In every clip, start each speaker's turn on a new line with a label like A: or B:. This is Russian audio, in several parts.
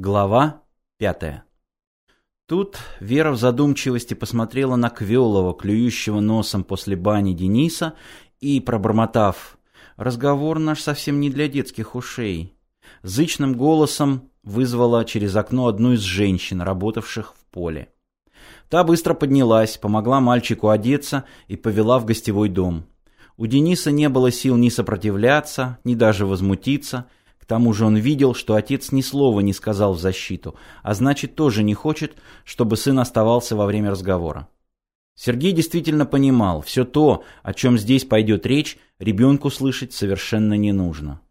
A: Глава пятая Тут Вера в задумчивости посмотрела на Квелова, клюющего носом после бани Дениса, и, пробормотав, «Разговор наш совсем не для детских ушей», зычным голосом вызвала через окно одну из женщин, работавших в поле. Та быстро поднялась, помогла мальчику одеться и повела в гостевой дом. У Дениса не было сил ни сопротивляться, ни даже возмутиться, тому же он видел, что отец ни слова не сказал в защиту, а значит тоже не хочет, чтобы сын оставался во время разговора. Сергей действительно понимал, все то, о чем здесь пойдет речь, ребенку слышать совершенно не нужно.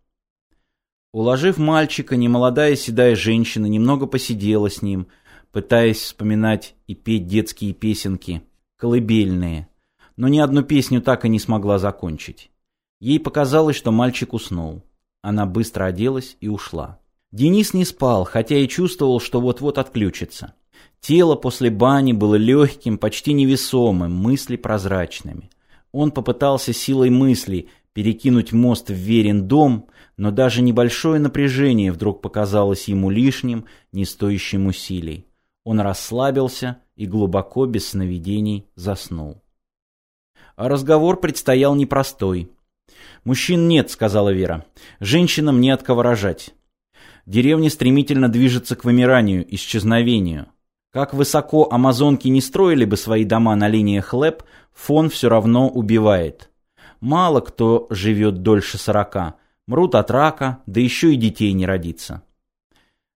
A: Уложив мальчика, немолодая седая женщина немного посидела с ним, пытаясь вспоминать и петь детские песенки, колыбельные, но ни одну песню так и не смогла закончить. Ей показалось, что мальчик уснул. Она быстро оделась и ушла. Денис не спал, хотя и чувствовал, что вот-вот отключится. Тело после бани было легким, почти невесомым, мысли прозрачными. Он попытался силой мыслей перекинуть мост в верен дом, но даже небольшое напряжение вдруг показалось ему лишним, не стоящим усилий. Он расслабился и глубоко, без сновидений, заснул. А разговор предстоял непростой. «Мужчин нет», — сказала Вера. «Женщинам не от кого рожать. Деревня стремительно движется к вымиранию, исчезновению. Как высоко амазонки не строили бы свои дома на линии хлеб, фон все равно убивает. Мало кто живет дольше сорока. Мрут от рака, да еще и детей не родится.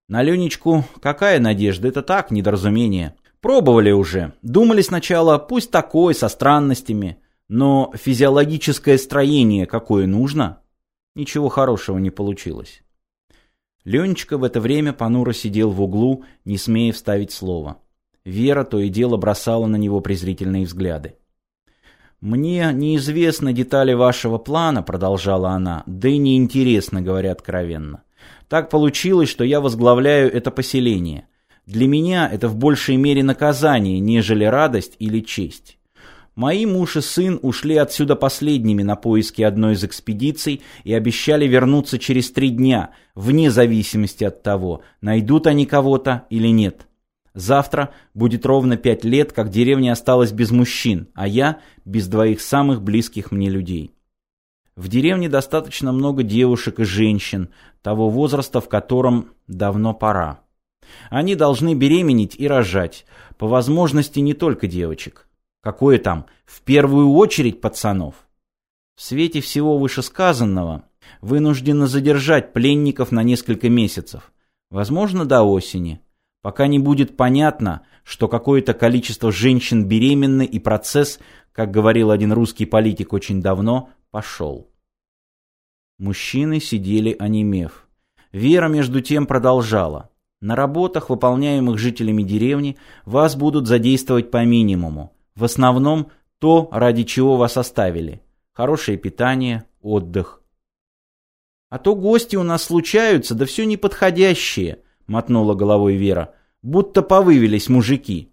A: На Ленечку какая надежда? Это так, недоразумение. Пробовали уже. Думали сначала, пусть такой, со странностями. Но физиологическое строение какое нужно? Ничего хорошего не получилось. Ленечка в это время понуро сидел в углу, не смея вставить слово. Вера то и дело бросала на него презрительные взгляды. «Мне неизвестны детали вашего плана», — продолжала она, — «да и неинтересно, говоря откровенно. Так получилось, что я возглавляю это поселение. Для меня это в большей мере наказание, нежели радость или честь. Мои муж и сын ушли отсюда последними на поиски одной из экспедиций и обещали вернуться через три дня, вне зависимости от того, найдут они кого-то или нет. Завтра будет ровно пять лет, как деревня осталась без мужчин, а я без двоих самых близких мне людей. В деревне достаточно много девушек и женщин, того возраста, в котором давно пора. Они должны беременеть и рожать, по возможности не только девочек. Какое там? В первую очередь пацанов. В свете всего вышесказанного вынуждены задержать пленников на несколько месяцев, возможно, до осени, пока не будет понятно, что какое-то количество женщин беременны и процесс, как говорил один русский политик очень давно, пошел. Мужчины сидели онемев. Вера, между тем, продолжала. На работах, выполняемых жителями деревни, вас будут задействовать по минимуму. В основном то, ради чего вас оставили. Хорошее питание, отдых. А то гости у нас случаются, да все неподходящие, мотнула головой Вера. Будто повывелись мужики.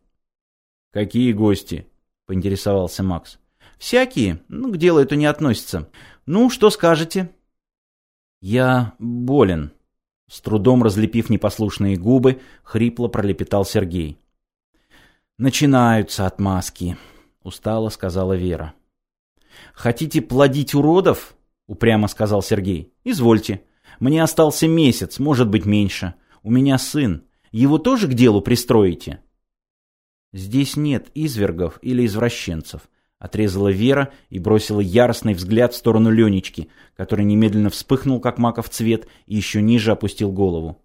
A: Какие гости? поинтересовался Макс. Всякие, ну, к делу это не относится. Ну, что скажете? Я болен. С трудом разлепив непослушные губы, хрипло пролепетал Сергей. «Начинаются отмазки», — устало сказала Вера. «Хотите плодить уродов?» — упрямо сказал Сергей. «Извольте. Мне остался месяц, может быть, меньше. У меня сын. Его тоже к делу пристроите?» «Здесь нет извергов или извращенцев», — отрезала Вера и бросила яростный взгляд в сторону Ленечки, который немедленно вспыхнул, как маков цвет, и еще ниже опустил голову.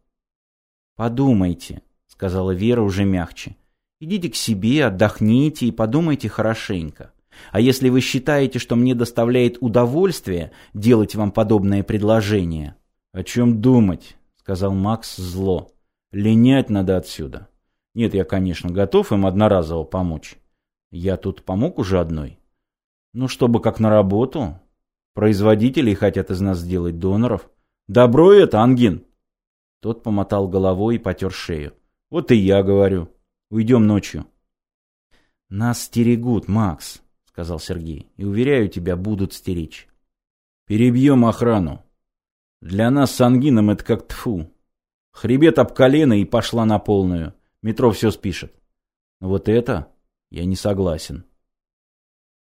A: «Подумайте», — сказала Вера уже мягче. Идите к себе, отдохните и подумайте хорошенько. А если вы считаете, что мне доставляет удовольствие делать вам подобное предложение... — О чем думать? — сказал Макс зло. — Линять надо отсюда. Нет, я, конечно, готов им одноразово помочь. Я тут помог уже одной. Ну, чтобы как на работу. Производители хотят из нас сделать доноров. Добро это, Ангин. Тот помотал головой и потер шею. Вот и я говорю. Уйдем ночью. Нас стерегут, Макс, сказал Сергей. И уверяю тебя, будут стеречь. Перебьем охрану. Для нас с Ангином это как тфу. Хребет об колено и пошла на полную. Метро все спишет. Вот это я не согласен.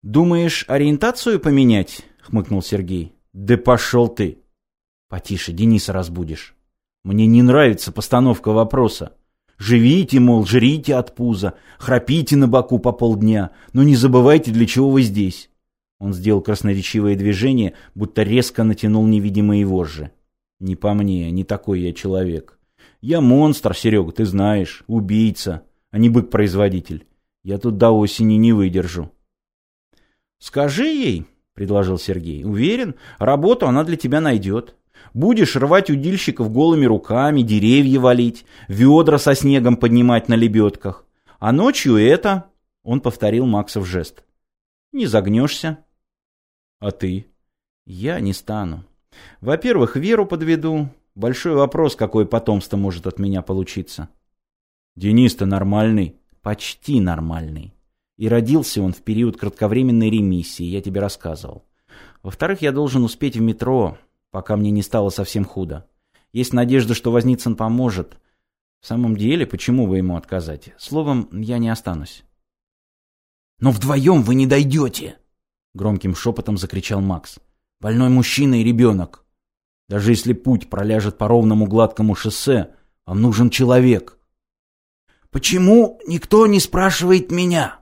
A: «Думаешь, ориентацию поменять?» — хмыкнул Сергей. «Да пошел ты!» «Потише, Дениса разбудишь. Мне не нравится постановка вопроса. Живите, мол, жрите от пуза, храпите на боку по полдня, но не забывайте, для чего вы здесь». Он сделал красноречивое движение, будто резко натянул невидимые вожжи. «Не по мне, не такой я человек. Я монстр, Серега, ты знаешь, убийца, а не бык-производитель. Я тут до осени не выдержу». «Скажи ей», — предложил Сергей, — «уверен, работу она для тебя найдет. Будешь рвать удильщиков голыми руками, деревья валить, ведра со снегом поднимать на лебедках. А ночью это...» — он повторил Максов жест. «Не загнешься». «А ты?» «Я не стану. Во-первых, Веру подведу. Большой вопрос, какое потомство может от меня получиться». «Денис-то нормальный». «Почти нормальный». И родился он в период кратковременной ремиссии, я тебе рассказывал. Во-вторых, я должен успеть в метро, пока мне не стало совсем худо. Есть надежда, что Возницын поможет. В самом деле, почему вы ему отказать? Словом, я не останусь. «Но вдвоем вы не дойдете!» Громким шепотом закричал Макс. «Больной мужчина и ребенок. Даже если путь проляжет по ровному гладкому шоссе, вам нужен человек». «Почему никто не спрашивает меня?»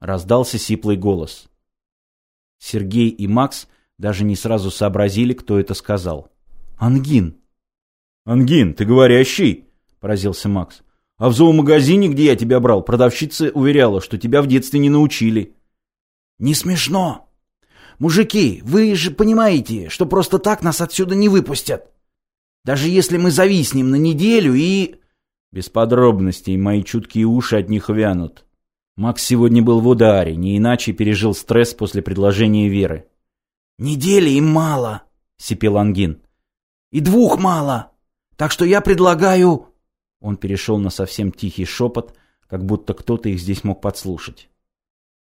A: Раздался сиплый голос. Сергей и Макс даже не сразу сообразили, кто это сказал. «Ангин!» «Ангин, ты говорящий?» – поразился Макс. «А в зоомагазине, где я тебя брал, продавщица уверяла, что тебя в детстве не научили». «Не смешно! Мужики, вы же понимаете, что просто так нас отсюда не выпустят. Даже если мы зависнем на неделю и...» Без подробностей мои чуткие уши от них вянут. Макс сегодня был в ударе, не иначе пережил стресс после предложения Веры. «Недели им мало», — сипел Ангин. «И двух мало. Так что я предлагаю...» Он перешел на совсем тихий шепот, как будто кто-то их здесь мог подслушать.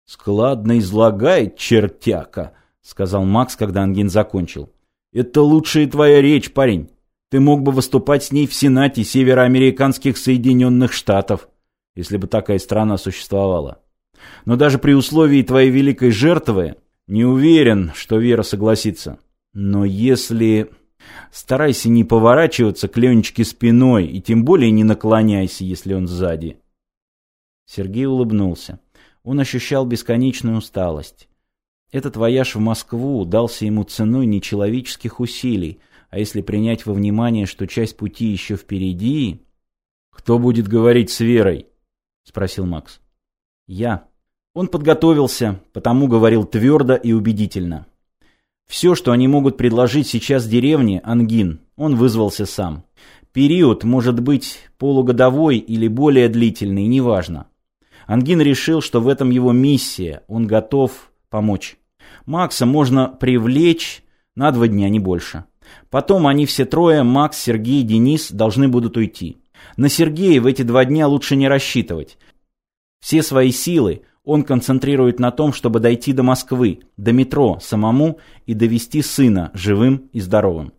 A: «Складно излагает чертяка», — сказал Макс, когда Ангин закончил. «Это лучшая твоя речь, парень. Ты мог бы выступать с ней в Сенате Североамериканских Соединенных Штатов» если бы такая страна существовала. Но даже при условии твоей великой жертвы не уверен, что Вера согласится. Но если... Старайся не поворачиваться к Ленечке спиной и тем более не наклоняйся, если он сзади. Сергей улыбнулся. Он ощущал бесконечную усталость. Этот вояж в Москву дался ему ценой нечеловеческих усилий, а если принять во внимание, что часть пути еще впереди... Кто будет говорить с Верой? спросил Макс. Я. Он подготовился, потому говорил твердо и убедительно. Все, что они могут предложить сейчас деревне, ангин, он вызвался сам. Период может быть полугодовой или более длительный, неважно. Ангин решил, что в этом его миссия, он готов помочь. Макса можно привлечь на два дня, не больше. Потом они все трое, Макс, Сергей, Денис, должны будут уйти. На Сергея в эти два дня лучше не рассчитывать. Все свои силы он концентрирует на том, чтобы дойти до Москвы, до метро самому и довести сына живым и здоровым.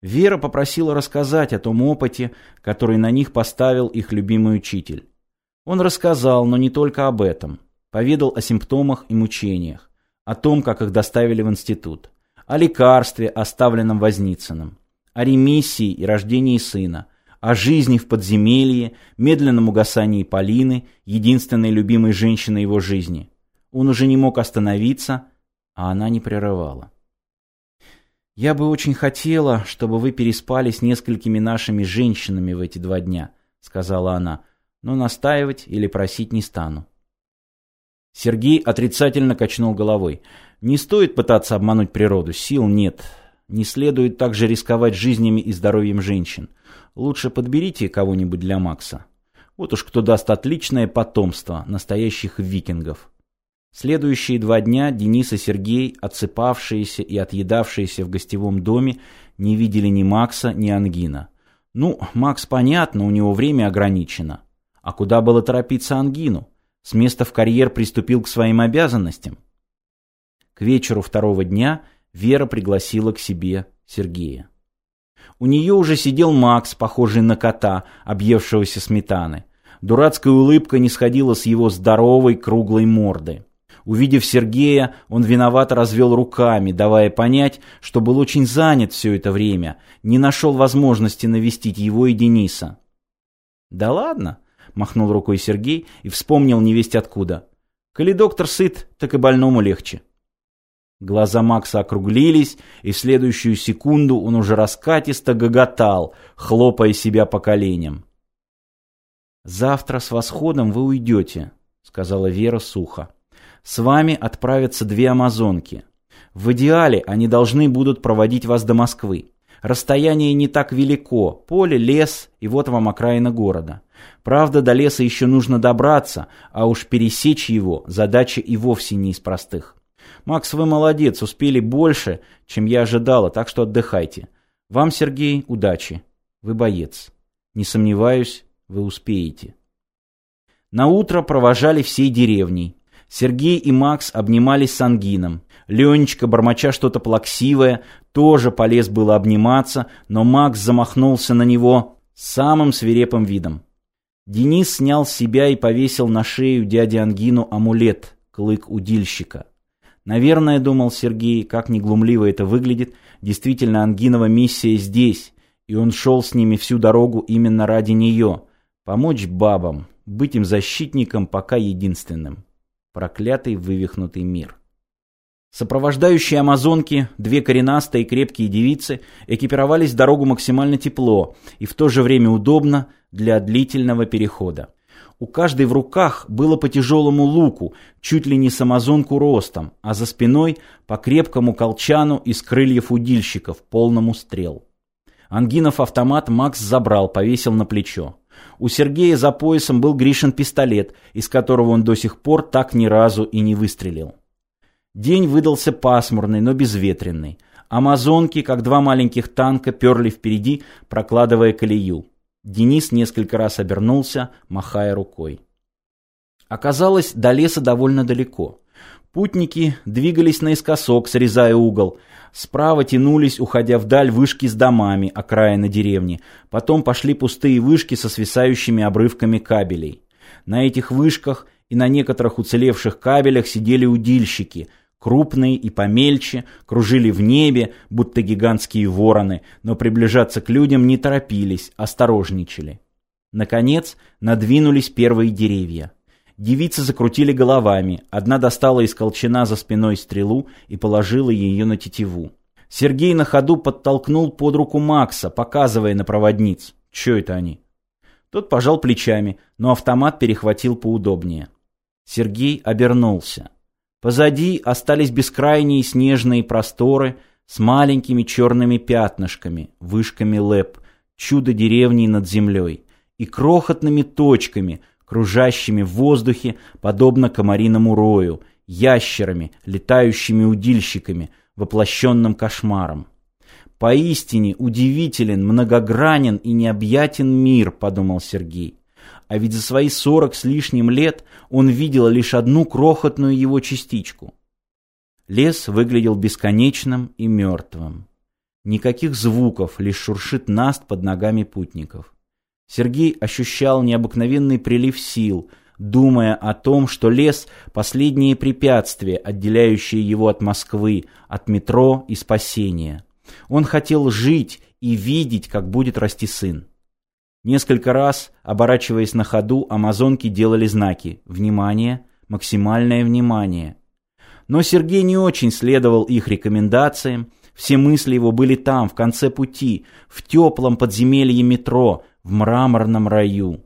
A: Вера попросила рассказать о том опыте, который на них поставил их любимый учитель. Он рассказал, но не только об этом. Поведал о симптомах и мучениях, о том, как их доставили в институт, о лекарстве, оставленном Возницыным, о ремиссии и рождении сына, о жизни в подземелье, медленном угасании Полины, единственной любимой женщины его жизни. Он уже не мог остановиться, а она не прерывала. «Я бы очень хотела, чтобы вы переспали с несколькими нашими женщинами в эти два дня», — сказала она, «но настаивать или просить не стану». Сергей отрицательно качнул головой. «Не стоит пытаться обмануть природу, сил нет. Не следует также рисковать жизнями и здоровьем женщин. Лучше подберите кого-нибудь для Макса. Вот уж кто даст отличное потомство настоящих викингов. Следующие два дня Денис и Сергей, отсыпавшиеся и отъедавшиеся в гостевом доме, не видели ни Макса, ни Ангина. Ну, Макс, понятно, у него время ограничено. А куда было торопиться Ангину? С места в карьер приступил к своим обязанностям. К вечеру второго дня Вера пригласила к себе Сергея. У нее уже сидел Макс, похожий на кота, объевшегося сметаны. Дурацкая улыбка не сходила с его здоровой круглой морды. Увидев Сергея, он виновато развел руками, давая понять, что был очень занят все это время, не нашел возможности навестить его и Дениса. «Да ладно», — махнул рукой Сергей и вспомнил невесть откуда. «Коли доктор сыт, так и больному легче». Глаза Макса округлились, и в следующую секунду он уже раскатисто гоготал, хлопая себя по коленям. «Завтра с восходом вы уйдете», — сказала Вера сухо. «С вами отправятся две амазонки. В идеале они должны будут проводить вас до Москвы. Расстояние не так велико, поле, лес, и вот вам окраина города. Правда, до леса еще нужно добраться, а уж пересечь его задача и вовсе не из простых. Макс, вы молодец, успели больше, чем я ожидала, так что отдыхайте. Вам, Сергей, удачи. Вы боец. Не сомневаюсь, вы успеете. На утро провожали всей деревней. Сергей и Макс обнимались с ангином. Ленечка, бормоча что-то плаксивое, тоже полез было обниматься, но Макс замахнулся на него самым свирепым видом. Денис снял с себя и повесил на шею дяде Ангину амулет, клык удильщика. Наверное, думал Сергей, как неглумливо это выглядит, действительно Ангинова миссия здесь, и он шел с ними всю дорогу именно ради нее. Помочь бабам, быть им защитником пока единственным. Проклятый вывихнутый мир. Сопровождающие амазонки, две коренастые крепкие девицы, экипировались дорогу максимально тепло и в то же время удобно для длительного перехода. У каждой в руках было по тяжелому луку, чуть ли не с амазонку ростом, а за спиной по крепкому колчану из крыльев удильщиков, полному стрел. Ангинов автомат Макс забрал, повесил на плечо. У Сергея за поясом был Гришин пистолет, из которого он до сих пор так ни разу и не выстрелил. День выдался пасмурный, но безветренный. Амазонки, как два маленьких танка, перли впереди, прокладывая колею. Денис несколько раз обернулся, махая рукой. Оказалось, до леса довольно далеко. Путники двигались наискосок, срезая угол. Справа тянулись, уходя вдаль, вышки с домами, окраина деревни. Потом пошли пустые вышки со свисающими обрывками кабелей. На этих вышках и на некоторых уцелевших кабелях сидели удильщики, крупные и помельче, кружили в небе, будто гигантские вороны, но приближаться к людям не торопились, осторожничали. Наконец, надвинулись первые деревья. Девицы закрутили головами. Одна достала из колчана за спиной стрелу и положила ее на тетиву. Сергей на ходу подтолкнул под руку Макса, показывая на проводниц. Че это они? Тот пожал плечами, но автомат перехватил поудобнее. Сергей обернулся. Позади остались бескрайние снежные просторы с маленькими черными пятнышками, вышками лэп, чудо деревни над землей и крохотными точками, кружащими в воздухе, подобно комариному рою, ящерами, летающими удильщиками, воплощенным кошмаром. Поистине удивителен, многогранен и необъятен мир, подумал Сергей. А ведь за свои сорок с лишним лет он видел лишь одну крохотную его частичку. Лес выглядел бесконечным и мертвым. Никаких звуков, лишь шуршит наст под ногами путников. Сергей ощущал необыкновенный прилив сил, думая о том, что лес – последнее препятствие, отделяющее его от Москвы, от метро и спасения. Он хотел жить и видеть, как будет расти сын. Несколько раз, оборачиваясь на ходу, амазонки делали знаки «Внимание! Максимальное внимание!». Но Сергей не очень следовал их рекомендациям, все мысли его были там, в конце пути, в теплом подземелье метро, в мраморном раю.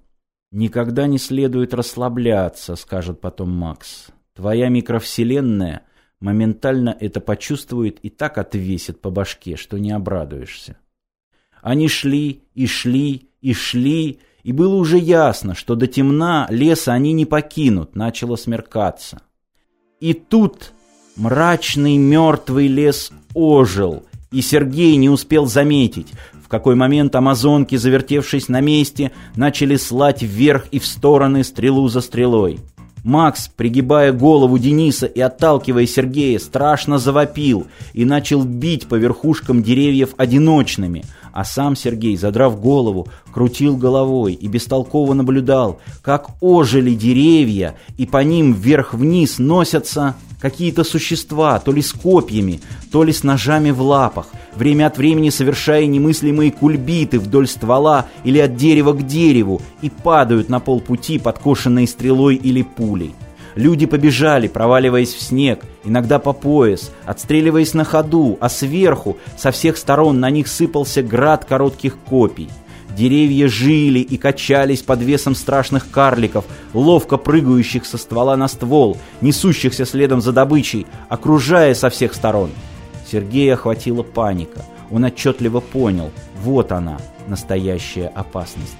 A: «Никогда не следует расслабляться», — скажет потом Макс. «Твоя микровселенная моментально это почувствует и так отвесит по башке, что не обрадуешься». Они шли и шли и шли, и было уже ясно, что до темна леса они не покинут, начало смеркаться. И тут мрачный мертвый лес ожил, и Сергей не успел заметить, какой момент амазонки, завертевшись на месте, начали слать вверх и в стороны стрелу за стрелой. Макс, пригибая голову Дениса и отталкивая Сергея, страшно завопил и начал бить по верхушкам деревьев одиночными, а сам Сергей, задрав голову, крутил головой и бестолково наблюдал, как ожили деревья, и по ним вверх-вниз носятся какие-то существа, то ли с копьями, то ли с ножами в лапах, время от времени совершая немыслимые кульбиты вдоль ствола или от дерева к дереву и падают на полпути, подкошенные стрелой или пулей. Люди побежали, проваливаясь в снег, иногда по пояс, отстреливаясь на ходу, а сверху, со всех сторон на них сыпался град коротких копий. Деревья жили и качались под весом страшных карликов, ловко прыгающих со ствола на ствол, несущихся следом за добычей, окружая со всех сторон. Сергея охватила паника. Он отчетливо понял, вот она, настоящая опасность.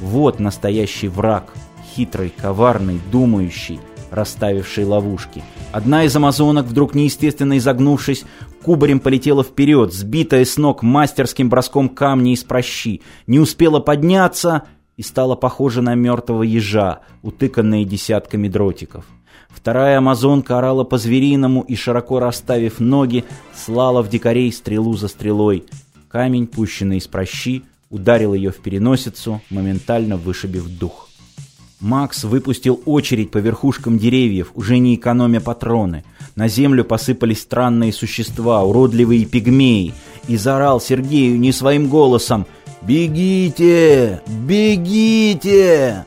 A: Вот настоящий враг, хитрый, коварный, думающий, расставивший ловушки. Одна из амазонок, вдруг неестественно изогнувшись, кубарем полетела вперед, сбитая с ног мастерским броском камня из прощи, не успела подняться и стала похожа на мертвого ежа, утыканная десятками дротиков. Вторая амазонка орала по-звериному и, широко расставив ноги, слала в дикарей стрелу за стрелой. Камень, пущенный из прощи, ударил ее в переносицу, моментально вышибив дух. Макс выпустил очередь по верхушкам деревьев, уже не экономя патроны. На землю посыпались странные существа, уродливые пигмеи, и заорал Сергею не своим голосом «Бегите! Бегите!»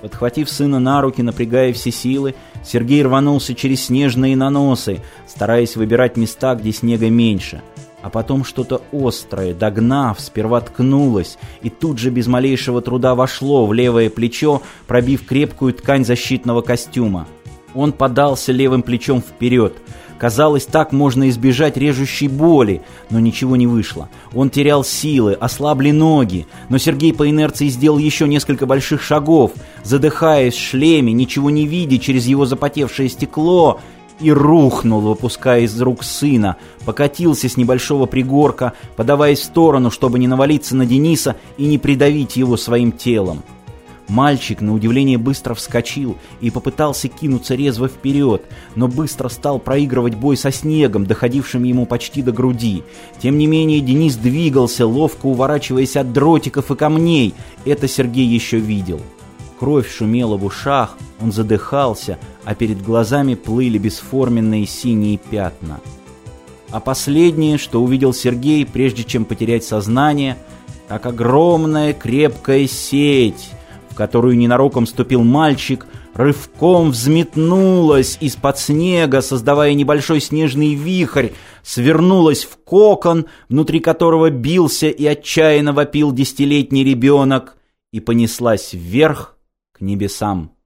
A: Подхватив сына на руки, напрягая все силы, Сергей рванулся через снежные наносы, стараясь выбирать места, где снега меньше – а потом что-то острое, догнав, сперва ткнулось и тут же без малейшего труда вошло в левое плечо, пробив крепкую ткань защитного костюма. Он подался левым плечом вперед. Казалось, так можно избежать режущей боли, но ничего не вышло. Он терял силы, ослабли ноги, но Сергей по инерции сделал еще несколько больших шагов, задыхаясь в шлеме, ничего не видя через его запотевшее стекло, и рухнул, выпуская из рук сына, покатился с небольшого пригорка, подаваясь в сторону, чтобы не навалиться на Дениса и не придавить его своим телом. Мальчик, на удивление, быстро вскочил и попытался кинуться резво вперед, но быстро стал проигрывать бой со снегом, доходившим ему почти до груди. Тем не менее, Денис двигался, ловко уворачиваясь от дротиков и камней. Это Сергей еще видел. Кровь шумела в ушах, он задыхался, а перед глазами плыли бесформенные синие пятна. А последнее, что увидел Сергей, прежде чем потерять сознание, как огромная крепкая сеть, в которую ненароком ступил мальчик, рывком взметнулась из-под снега, создавая небольшой снежный вихрь, свернулась в кокон, внутри которого бился и отчаянно вопил десятилетний ребенок, и понеслась вверх, к небесам.